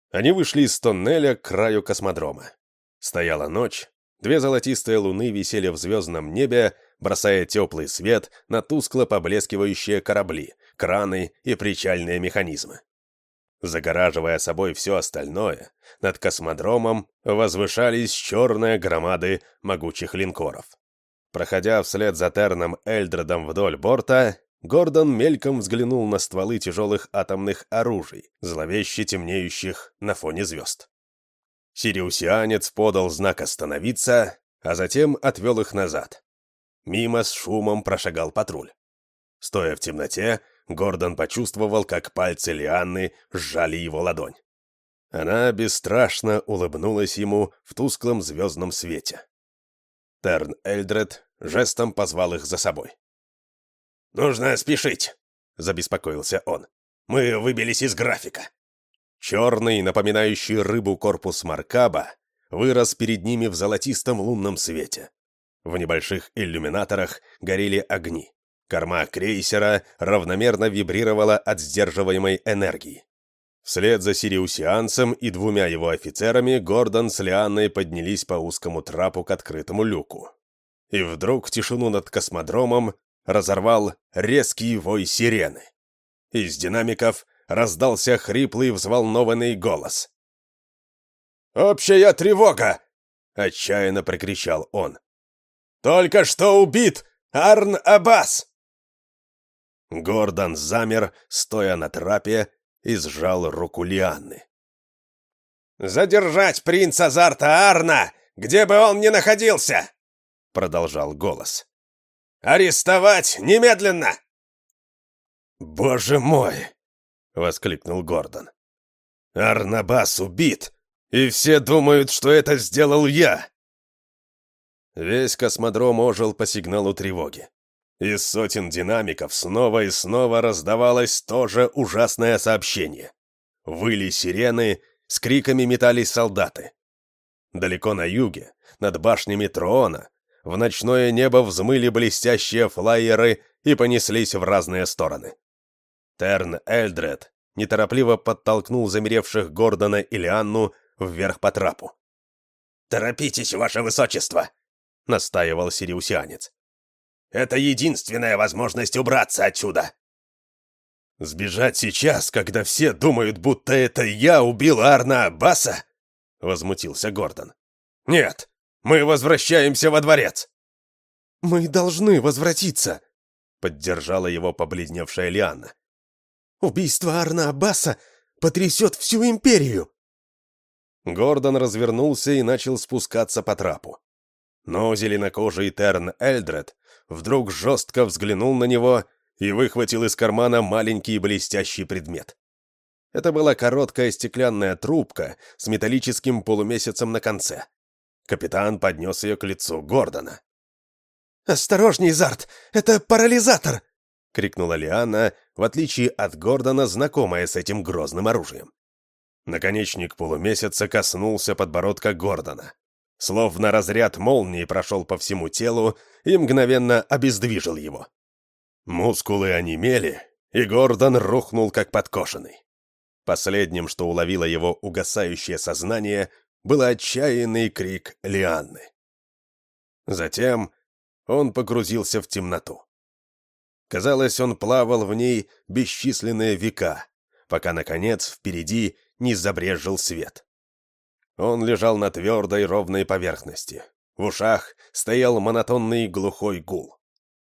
Они вышли из тоннеля к краю космодрома. Стояла ночь, две золотистые луны висели в звездном небе, бросая теплый свет на тускло поблескивающие корабли, краны и причальные механизмы. Загораживая собой все остальное, над космодромом возвышались черные громады могучих линкоров. Проходя вслед за Терном Эльдредом вдоль борта, Гордон мельком взглянул на стволы тяжелых атомных оружий, зловеще темнеющих на фоне звезд. Сириусианец подал знак «Остановиться», а затем отвел их назад. Мимо с шумом прошагал патруль. Стоя в темноте, Гордон почувствовал, как пальцы Лианны сжали его ладонь. Она бесстрашно улыбнулась ему в тусклом звездном свете. Терн Эльдред жестом позвал их за собой. «Нужно спешить», — забеспокоился он. «Мы выбились из графика». Черный, напоминающий рыбу корпус Маркаба, вырос перед ними в золотистом лунном свете. В небольших иллюминаторах горели огни. Корма крейсера равномерно вибрировала от сдерживаемой энергии. Вслед за сириусианцем и двумя его офицерами Гордон с Лианной поднялись по узкому трапу к открытому люку. И вдруг тишину над космодромом разорвал резкий вой сирены. Из динамиков раздался хриплый взволнованный голос. «Общая тревога!» — отчаянно прокричал он. «Только что убит Арн Аббас!» Гордон замер, стоя на трапе, и сжал руку Лианны. «Задержать принца Зарта Арна, где бы он ни находился!» Продолжал голос. «Арестовать немедленно!» «Боже мой!» — воскликнул Гордон. «Арнабас убит, и все думают, что это сделал я!» Весь космодром ожил по сигналу тревоги. Из сотен динамиков снова и снова раздавалось то же ужасное сообщение. Выли сирены, с криками метались солдаты. Далеко на юге, над башнями Троона, в ночное небо взмыли блестящие флайеры и понеслись в разные стороны. Терн Эльдред неторопливо подтолкнул замеревших Гордона и Лианну вверх по трапу. «Торопитесь, ваше высочество!» — настаивал сириусианец. Это единственная возможность убраться отсюда!» «Сбежать сейчас, когда все думают, будто это я убил Арна Аббаса?» — возмутился Гордон. «Нет, мы возвращаемся во дворец!» «Мы должны возвратиться!» — поддержала его побледневшая Лианна. «Убийство Арна Аббаса потрясет всю империю!» Гордон развернулся и начал спускаться по трапу. Но зеленокожий Терн Эльдред вдруг жестко взглянул на него и выхватил из кармана маленький блестящий предмет. Это была короткая стеклянная трубка с металлическим полумесяцем на конце. Капитан поднес ее к лицу Гордона. «Осторожней, Зарт! Это парализатор!» — крикнула Лиана, в отличие от Гордона, знакомая с этим грозным оружием. Наконечник полумесяца коснулся подбородка Гордона. Словно разряд молнии прошел по всему телу и мгновенно обездвижил его. Мускулы онемели, и Гордон рухнул как подкошенный. Последним, что уловило его угасающее сознание, был отчаянный крик Лианны. Затем он погрузился в темноту. Казалось, он плавал в ней бесчисленные века, пока, наконец, впереди не забрежил свет. Он лежал на твердой ровной поверхности. В ушах стоял монотонный глухой гул.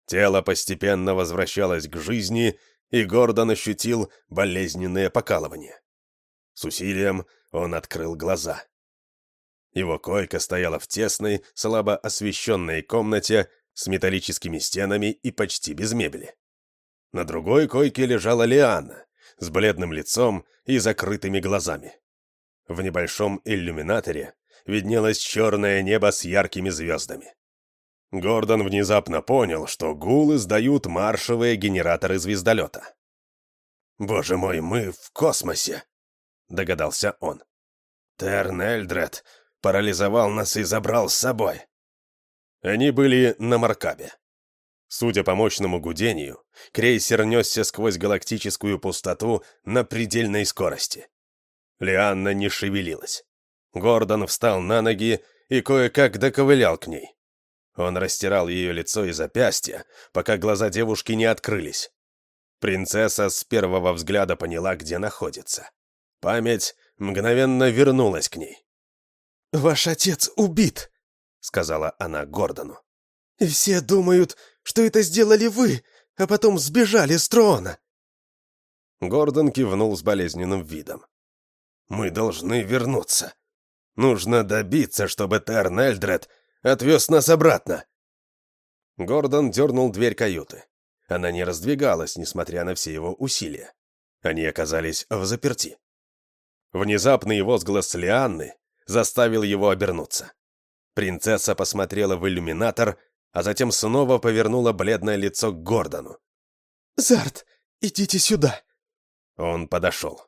Тело постепенно возвращалось к жизни, и Гордон ощутил болезненное покалывание. С усилием он открыл глаза. Его койка стояла в тесной, слабо освещенной комнате с металлическими стенами и почти без мебели. На другой койке лежала Лиана с бледным лицом и закрытыми глазами. В небольшом иллюминаторе виднелось черное небо с яркими звездами. Гордон внезапно понял, что гул издают маршевые генераторы звездолета. «Боже мой, мы в космосе!» — догадался он. «Терн Эльдред парализовал нас и забрал с собой». Они были на Маркабе. Судя по мощному гудению, крейсер несся сквозь галактическую пустоту на предельной скорости. Лианна не шевелилась. Гордон встал на ноги и кое-как доковылял к ней. Он растирал ее лицо и запястья, пока глаза девушки не открылись. Принцесса с первого взгляда поняла, где находится. Память мгновенно вернулась к ней. «Ваш отец убит», — сказала она Гордону. «И все думают, что это сделали вы, а потом сбежали с трона». Гордон кивнул с болезненным видом. «Мы должны вернуться. Нужно добиться, чтобы Терн Эльдред отвез нас обратно!» Гордон дернул дверь каюты. Она не раздвигалась, несмотря на все его усилия. Они оказались в заперти. Внезапный возглас Лианны заставил его обернуться. Принцесса посмотрела в иллюминатор, а затем снова повернула бледное лицо к Гордону. «Зарт, идите сюда!» Он подошел.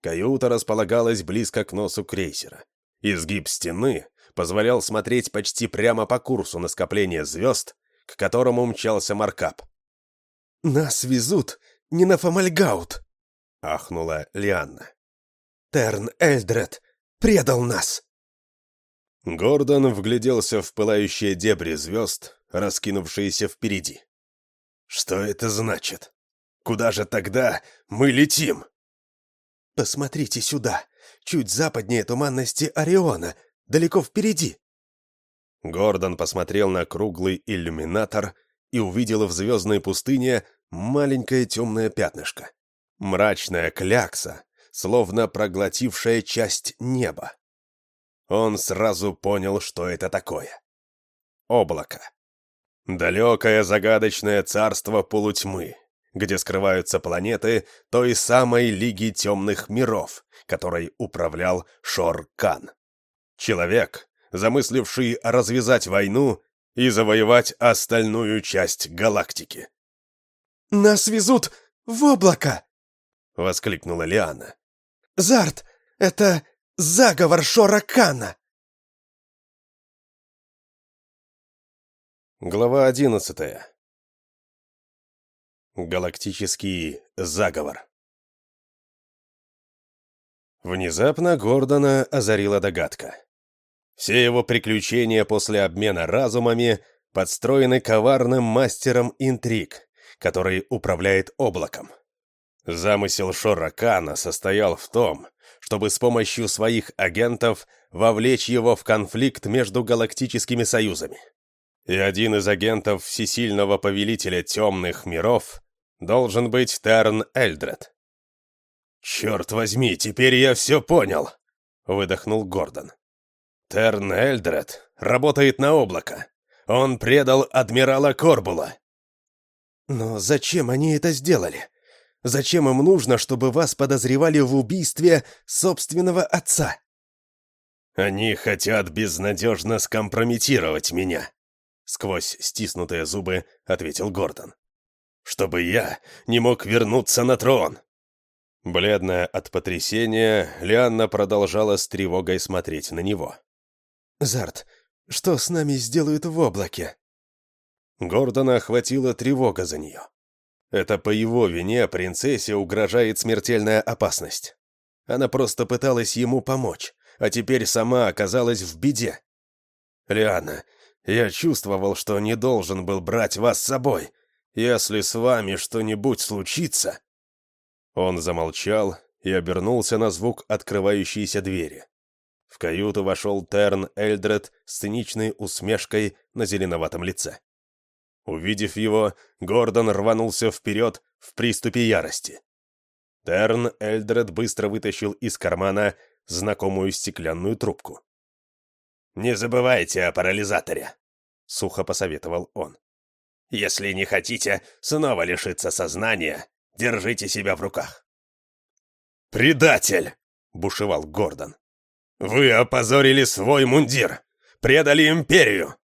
Каюта располагалась близко к носу крейсера. Изгиб стены позволял смотреть почти прямо по курсу на скопление звезд, к которому мчался Маркап. «Нас везут не на Фомальгаут!» — ахнула Лианна. «Терн Эльдред предал нас!» Гордон вгляделся в пылающие дебри звезд, раскинувшиеся впереди. «Что это значит? Куда же тогда мы летим?» «Посмотрите сюда, чуть западнее туманности Ориона, далеко впереди». Гордон посмотрел на круглый иллюминатор и увидел в звездной пустыне маленькое темное пятнышко. Мрачная клякса, словно проглотившая часть неба. Он сразу понял, что это такое. Облако. Далекое загадочное царство полутьмы, где скрываются планеты той самой Лиги Темных Миров, которой управлял Шор-Кан. Человек, замысливший развязать войну и завоевать остальную часть галактики. «Нас везут в облако!» — воскликнула Лиана. «Зарт, это заговор Шора-Кана!» Глава одиннадцатая. Галактический заговор. Внезапно Гордона озарила догадка. Все его приключения после обмена разумами подстроены коварным мастером интриг, который управляет облаком. Замысел Шоракана состоял в том, чтобы с помощью своих агентов вовлечь его в конфликт между галактическими союзами. И один из агентов всесильного повелителя темных миров должен быть Терн Эльдред. «Черт возьми, теперь я все понял!» — выдохнул Гордон. «Терн Эльдред работает на облако. Он предал адмирала Корбула». «Но зачем они это сделали? Зачем им нужно, чтобы вас подозревали в убийстве собственного отца?» Они хотят безнадежно скомпрометировать меня, сквозь стиснутые зубы ответил Гордон. Чтобы я не мог вернуться на трон. Бледная от потрясения, Лианна продолжала с тревогой смотреть на него. «Зарт, что с нами сделают в облаке?» Гордона охватила тревога за нее. Это по его вине принцессе угрожает смертельная опасность. Она просто пыталась ему помочь, а теперь сама оказалась в беде. «Лиана, я чувствовал, что не должен был брать вас с собой. Если с вами что-нибудь случится...» Он замолчал и обернулся на звук открывающейся двери. В каюту вошел Терн Эльдред с циничной усмешкой на зеленоватом лице. Увидев его, Гордон рванулся вперед в приступе ярости. Терн Эльдред быстро вытащил из кармана знакомую стеклянную трубку. «Не забывайте о парализаторе», — сухо посоветовал он. «Если не хотите снова лишиться сознания, держите себя в руках». «Предатель!» — бушевал Гордон. «Вы опозорили свой мундир! Предали империю!»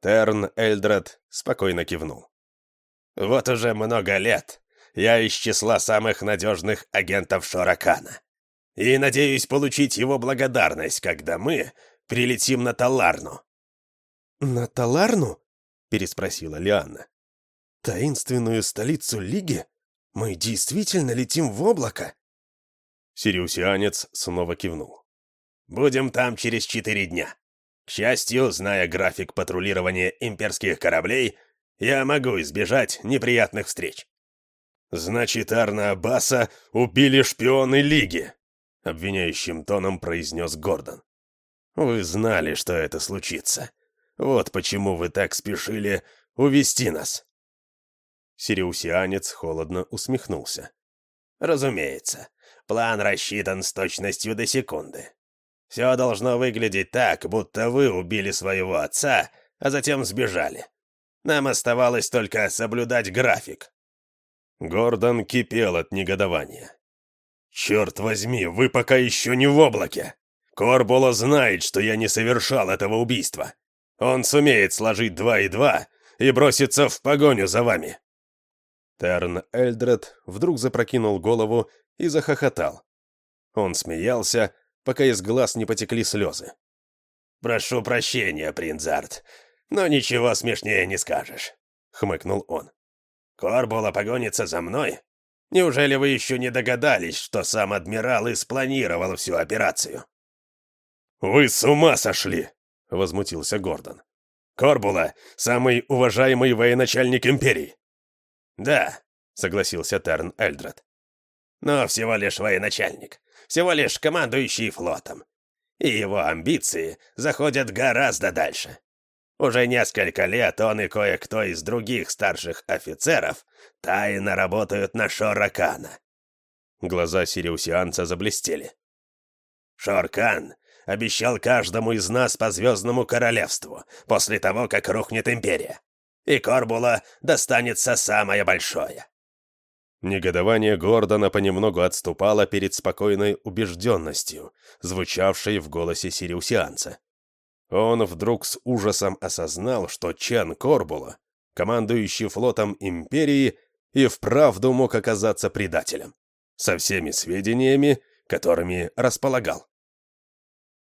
Терн Эльдред спокойно кивнул. «Вот уже много лет я из числа самых надежных агентов Шоракана. И надеюсь получить его благодарность, когда мы прилетим на Таларну». «На Таларну?» — переспросила Лианна. «Таинственную столицу Лиги? Мы действительно летим в облако?» Сириусианец снова кивнул. «Будем там через четыре дня. К счастью, зная график патрулирования имперских кораблей, я могу избежать неприятных встреч». «Значит, Арна Аббаса убили шпионы Лиги», — обвиняющим тоном произнес Гордон. «Вы знали, что это случится. Вот почему вы так спешили увести нас». Сириусианец холодно усмехнулся. «Разумеется, план рассчитан с точностью до секунды. Все должно выглядеть так, будто вы убили своего отца, а затем сбежали. Нам оставалось только соблюдать график». Гордон кипел от негодования. «Черт возьми, вы пока еще не в облаке! Корбула знает, что я не совершал этого убийства. Он сумеет сложить два и два и броситься в погоню за вами». Терн Эльдред вдруг запрокинул голову и захохотал. Он смеялся, пока из глаз не потекли слезы. «Прошу прощения, принц Арт, но ничего смешнее не скажешь», — хмыкнул он. «Корбула погонится за мной? Неужели вы еще не догадались, что сам адмирал и спланировал всю операцию?» «Вы с ума сошли!» — возмутился Гордон. «Корбула — самый уважаемый военачальник Империи!» «Да», — согласился Терн Эльдред. «Но всего лишь военачальник всего лишь командующий флотом. И его амбиции заходят гораздо дальше. Уже несколько лет он и кое-кто из других старших офицеров тайно работают на Шоракана. Глаза сириусианца заблестели. Шоркан обещал каждому из нас по Звездному Королевству после того, как рухнет Империя. И Корбула достанется самое большое. Негодование Гордона понемногу отступало перед спокойной убежденностью, звучавшей в голосе сириусианца. Он вдруг с ужасом осознал, что Чен Корбула, командующий флотом Империи, и вправду мог оказаться предателем, со всеми сведениями, которыми располагал.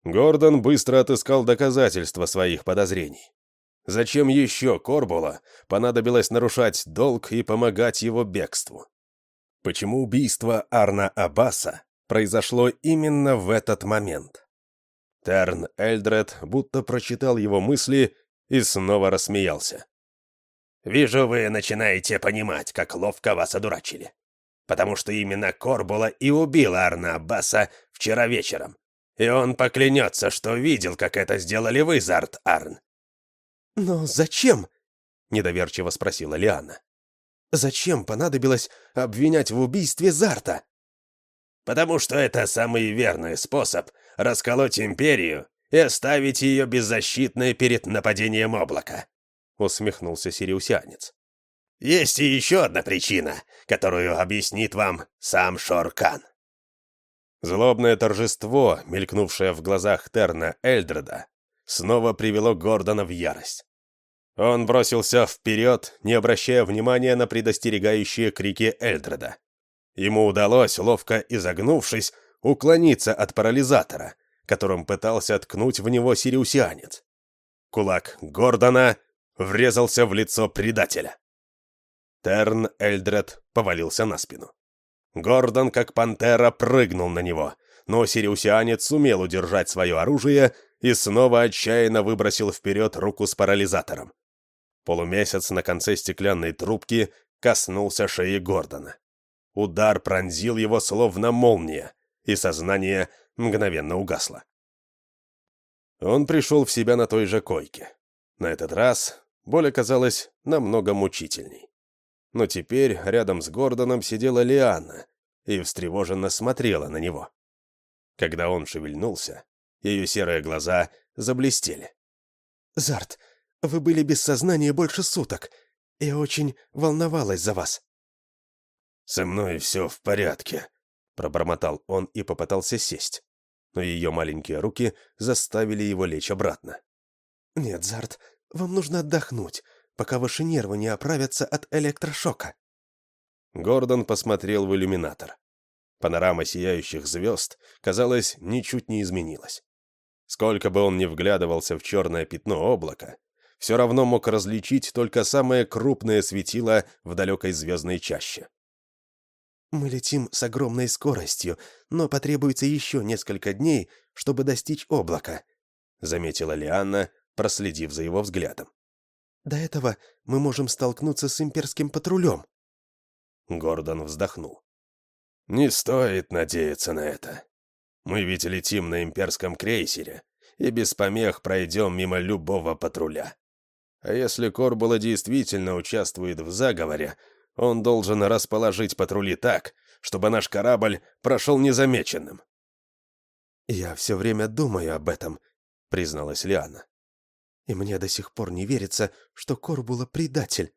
Гордон быстро отыскал доказательства своих подозрений. Зачем еще Корбула понадобилось нарушать долг и помогать его бегству? почему убийство Арна Аббаса произошло именно в этот момент. Терн Эльдред будто прочитал его мысли и снова рассмеялся. «Вижу, вы начинаете понимать, как ловко вас одурачили. Потому что именно Корбула и убил Арна Аббаса вчера вечером. И он поклянется, что видел, как это сделали вы, Зарт Арн». «Но зачем?» — недоверчиво спросила Лиана. Зачем понадобилось обвинять в убийстве Зарта? Потому что это самый верный способ расколоть империю и оставить ее беззащитной перед нападением облака», — усмехнулся сириусянец. «Есть и еще одна причина, которую объяснит вам сам Шоркан». Злобное торжество, мелькнувшее в глазах Терна Эльдреда, снова привело Гордона в ярость. Он бросился вперед, не обращая внимания на предостерегающие крики Эльдреда. Ему удалось, ловко изогнувшись, уклониться от парализатора, которым пытался ткнуть в него сириусианец. Кулак Гордона врезался в лицо предателя. Терн Эльдред повалился на спину. Гордон, как пантера, прыгнул на него, но сириусианец сумел удержать свое оружие и снова отчаянно выбросил вперед руку с парализатором. Полумесяц на конце стеклянной трубки коснулся шеи Гордона. Удар пронзил его словно молния, и сознание мгновенно угасло. Он пришел в себя на той же койке. На этот раз боль оказалась намного мучительней. Но теперь рядом с Гордоном сидела Лианна и встревоженно смотрела на него. Когда он шевельнулся, ее серые глаза заблестели. «Зарт, вы были без сознания больше суток. Я очень волновалась за вас». «Со мной все в порядке», — пробормотал он и попытался сесть. Но ее маленькие руки заставили его лечь обратно. «Нет, Зарт, вам нужно отдохнуть пока ваши нервы не оправятся от электрошока». Гордон посмотрел в иллюминатор. Панорама сияющих звезд, казалось, ничуть не изменилась. Сколько бы он ни вглядывался в черное пятно облака, все равно мог различить только самое крупное светило в далекой звездной чаще. «Мы летим с огромной скоростью, но потребуется еще несколько дней, чтобы достичь облака», — заметила Лианна, проследив за его взглядом. До этого мы можем столкнуться с имперским патрулем». Гордон вздохнул. «Не стоит надеяться на это. Мы ведь летим на имперском крейсере и без помех пройдем мимо любого патруля. А если Корбула действительно участвует в заговоре, он должен расположить патрули так, чтобы наш корабль прошел незамеченным». «Я все время думаю об этом», — призналась Лиана. И мне до сих пор не верится, что Корбула предатель.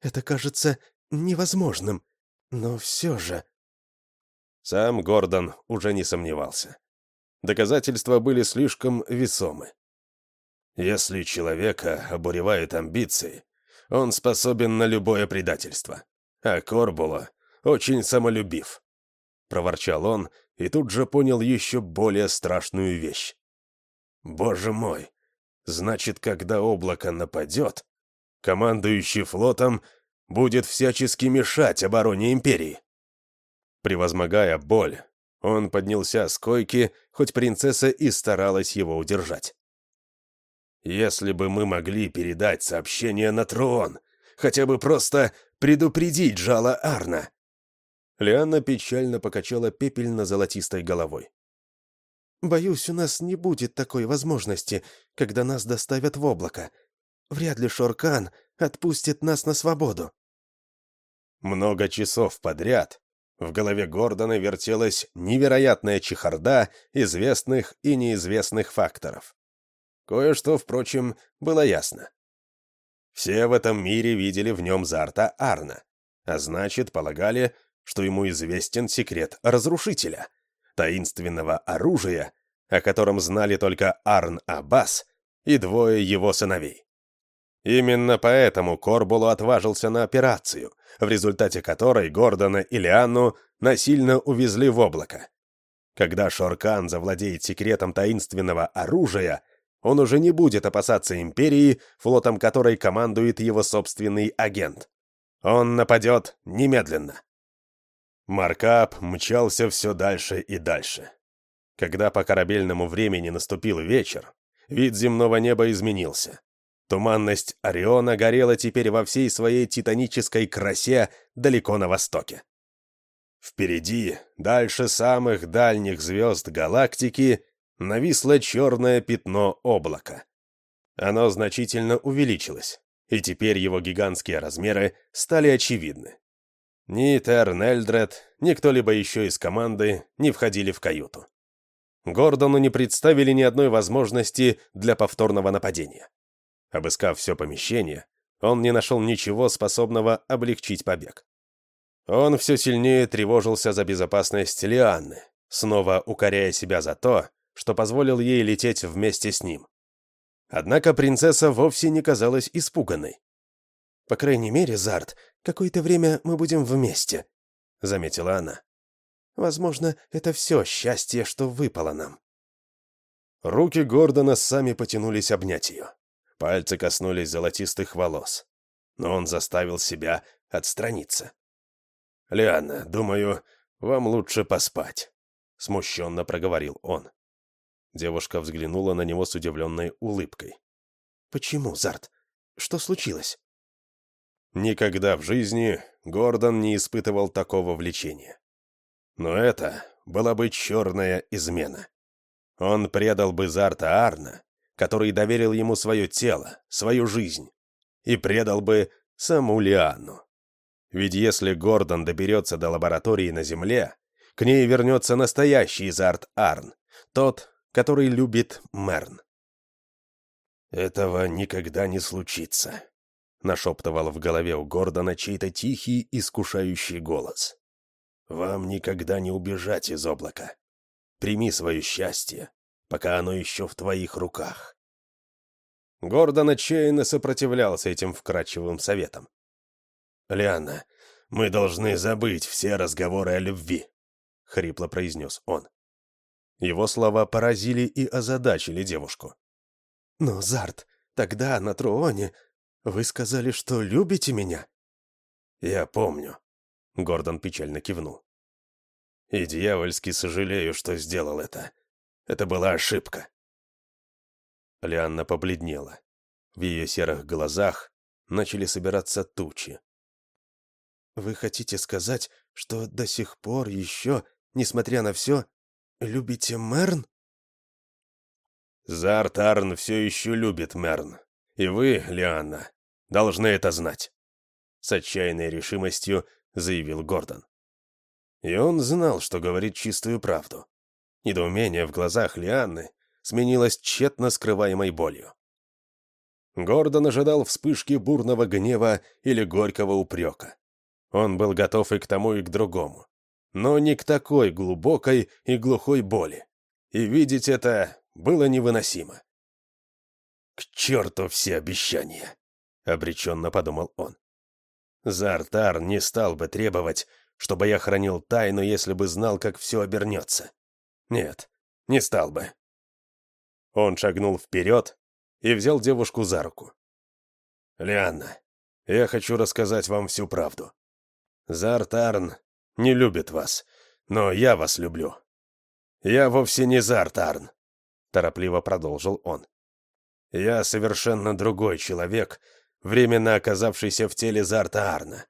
Это кажется невозможным. Но все же... Сам Гордон уже не сомневался. Доказательства были слишком весомы. Если человека обуревают амбиции, он способен на любое предательство. А Корбула очень самолюбив. Проворчал он и тут же понял еще более страшную вещь. Боже мой, Значит, когда облако нападет, командующий флотом будет всячески мешать обороне Империи. Превозмогая боль, он поднялся с койки, хоть принцесса и старалась его удержать. «Если бы мы могли передать сообщение на трон, хотя бы просто предупредить жало Арна!» Лианна печально покачала пепельно-золотистой головой. Боюсь, у нас не будет такой возможности, когда нас доставят в облако. Вряд ли Шоркан отпустит нас на свободу». Много часов подряд в голове Гордона вертелась невероятная чехарда известных и неизвестных факторов. Кое-что, впрочем, было ясно. Все в этом мире видели в нем Зарта Арна, а значит, полагали, что ему известен секрет разрушителя — таинственного оружия, о котором знали только Арн Аббас и двое его сыновей. Именно поэтому Корбулу отважился на операцию, в результате которой Гордона и Лианну насильно увезли в облако. Когда Шоркан завладеет секретом таинственного оружия, он уже не будет опасаться Империи, флотом которой командует его собственный агент. Он нападет немедленно. Маркап мчался все дальше и дальше. Когда по корабельному времени наступил вечер, вид земного неба изменился. Туманность Ориона горела теперь во всей своей титанической красе далеко на востоке. Впереди, дальше самых дальних звезд галактики, нависло черное пятно облака. Оно значительно увеличилось, и теперь его гигантские размеры стали очевидны. Ни Терн Эльдред, ни кто-либо еще из команды не входили в каюту. Гордону не представили ни одной возможности для повторного нападения. Обыскав все помещение, он не нашел ничего, способного облегчить побег. Он все сильнее тревожился за безопасность Лианны, снова укоряя себя за то, что позволил ей лететь вместе с ним. Однако принцесса вовсе не казалась испуганной. «По крайней мере, Зарт, какое-то время мы будем вместе», — заметила она. «Возможно, это все счастье, что выпало нам». Руки Гордона сами потянулись обнять ее. Пальцы коснулись золотистых волос. Но он заставил себя отстраниться. «Лианна, думаю, вам лучше поспать», — смущенно проговорил он. Девушка взглянула на него с удивленной улыбкой. «Почему, Зарт? Что случилось?» Никогда в жизни Гордон не испытывал такого влечения. Но это была бы черная измена. Он предал бы Зарта Арна, который доверил ему свое тело, свою жизнь, и предал бы саму Лианну. Ведь если Гордон доберется до лаборатории на Земле, к ней вернется настоящий Зарт Арн, тот, который любит Мерн. «Этого никогда не случится», — нашептывал в голове у Гордона чей-то тихий, искушающий голос. «Вам никогда не убежать из облака. Прими свое счастье, пока оно еще в твоих руках». Гордон отчаянно сопротивлялся этим вкрадчивым советам. «Лианна, мы должны забыть все разговоры о любви», — хрипло произнес он. Его слова поразили и озадачили девушку. «Но, Зарт, тогда на Труоне вы сказали, что любите меня?» «Я помню», — Гордон печально кивнул. «И дьявольски сожалею, что сделал это. Это была ошибка». Лианна побледнела. В ее серых глазах начали собираться тучи. «Вы хотите сказать, что до сих пор еще, несмотря на все, любите Мерн?» «Зартарн все еще любит Мерн. И вы, Лианна, должны это знать», — с отчаянной решимостью заявил Гордон. И он знал, что говорит чистую правду. Недоумение в глазах Лианны сменилось тщетно скрываемой болью. Гордон ожидал вспышки бурного гнева или горького упрека. Он был готов и к тому, и к другому. Но не к такой глубокой и глухой боли. И видеть это было невыносимо. «К черту все обещания!» — обреченно подумал он. Зартар не стал бы требовать, чтобы я хранил тайну, если бы знал, как все обернется. Нет, не стал бы. Он шагнул вперед и взял девушку за руку. «Лианна, я хочу рассказать вам всю правду. Зартарн не любит вас, но я вас люблю. Я вовсе не Зартарн», — торопливо продолжил он. «Я совершенно другой человек, временно оказавшийся в теле Зартаарна.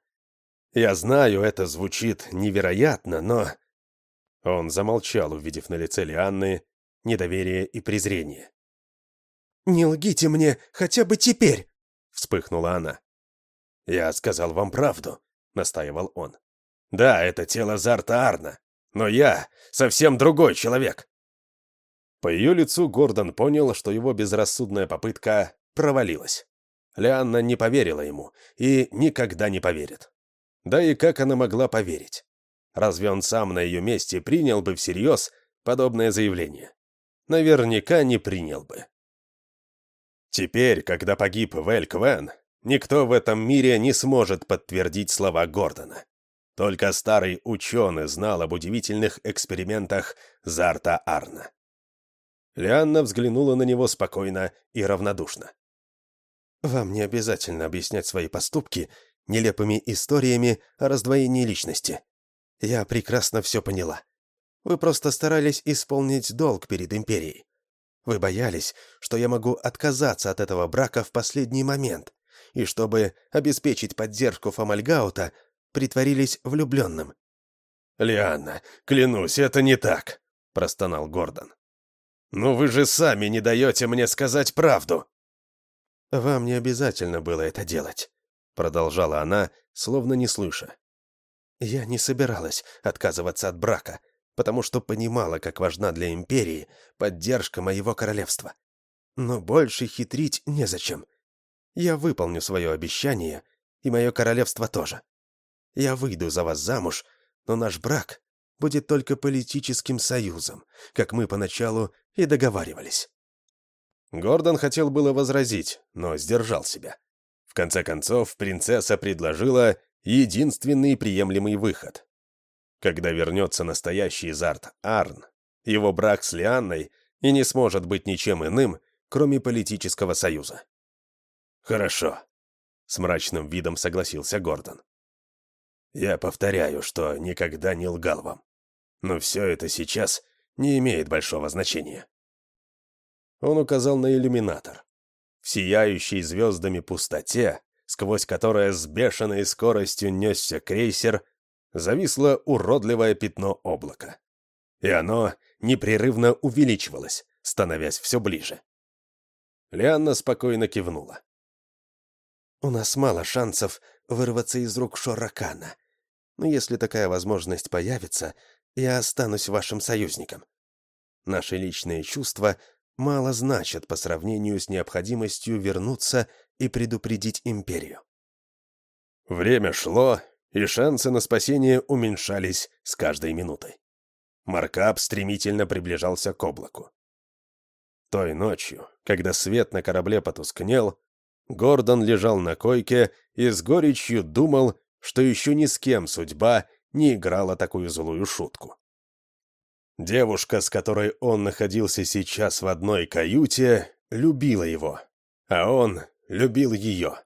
Я знаю, это звучит невероятно, но...» Он замолчал, увидев на лице Лианны недоверие и презрение. «Не лгите мне хотя бы теперь!» — вспыхнула она. «Я сказал вам правду», — настаивал он. «Да, это тело Зарта Арна, но я совсем другой человек». По ее лицу Гордон понял, что его безрассудная попытка провалилась. Лианна не поверила ему и никогда не поверит. Да и как она могла поверить? Разве он сам на ее месте принял бы всерьез подобное заявление? Наверняка не принял бы. Теперь, когда погиб Вэль Квен, никто в этом мире не сможет подтвердить слова Гордона. Только старый ученый знал об удивительных экспериментах Зарта Арна. Лианна взглянула на него спокойно и равнодушно. «Вам не обязательно объяснять свои поступки нелепыми историями о раздвоении личности. Я прекрасно все поняла. Вы просто старались исполнить долг перед Империей. Вы боялись, что я могу отказаться от этого брака в последний момент, и чтобы обеспечить поддержку Фомальгаута, притворились влюбленным». «Лианна, клянусь, это не так», — простонал Гордон. «Ну вы же сами не даете мне сказать правду!» «Вам не обязательно было это делать», — продолжала она, словно не слыша. «Я не собиралась отказываться от брака, потому что понимала, как важна для империи поддержка моего королевства. Но больше хитрить незачем. Я выполню свое обещание, и мое королевство тоже. Я выйду за вас замуж, но наш брак будет только политическим союзом, как мы поначалу и договаривались. Гордон хотел было возразить, но сдержал себя. В конце концов, принцесса предложила единственный приемлемый выход. Когда вернется настоящий Зарт Арн, его брак с Лианной и не сможет быть ничем иным, кроме политического союза. «Хорошо», — с мрачным видом согласился Гордон. «Я повторяю, что никогда не лгал вам. Но все это сейчас не имеет большого значения». Он указал на иллюминатор. В сияющей звездами пустоте, сквозь которое с бешеной скоростью несся крейсер, зависло уродливое пятно облака. И оно непрерывно увеличивалось, становясь все ближе. Лианна спокойно кивнула. «У нас мало шансов вырваться из рук Шоракана. Но если такая возможность появится, я останусь вашим союзником. Наши личные чувства мало значат по сравнению с необходимостью вернуться и предупредить империю». Время шло, и шансы на спасение уменьшались с каждой минутой. Маркап стремительно приближался к облаку. Той ночью, когда свет на корабле потускнел, Гордон лежал на койке и с горечью думал, что еще ни с кем судьба не играла такую злую шутку. Девушка, с которой он находился сейчас в одной каюте, любила его, а он любил ее.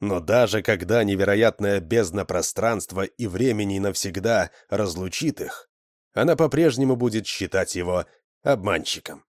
Но даже когда невероятная бездна пространства и времени навсегда разлучит их, она по-прежнему будет считать его обманщиком.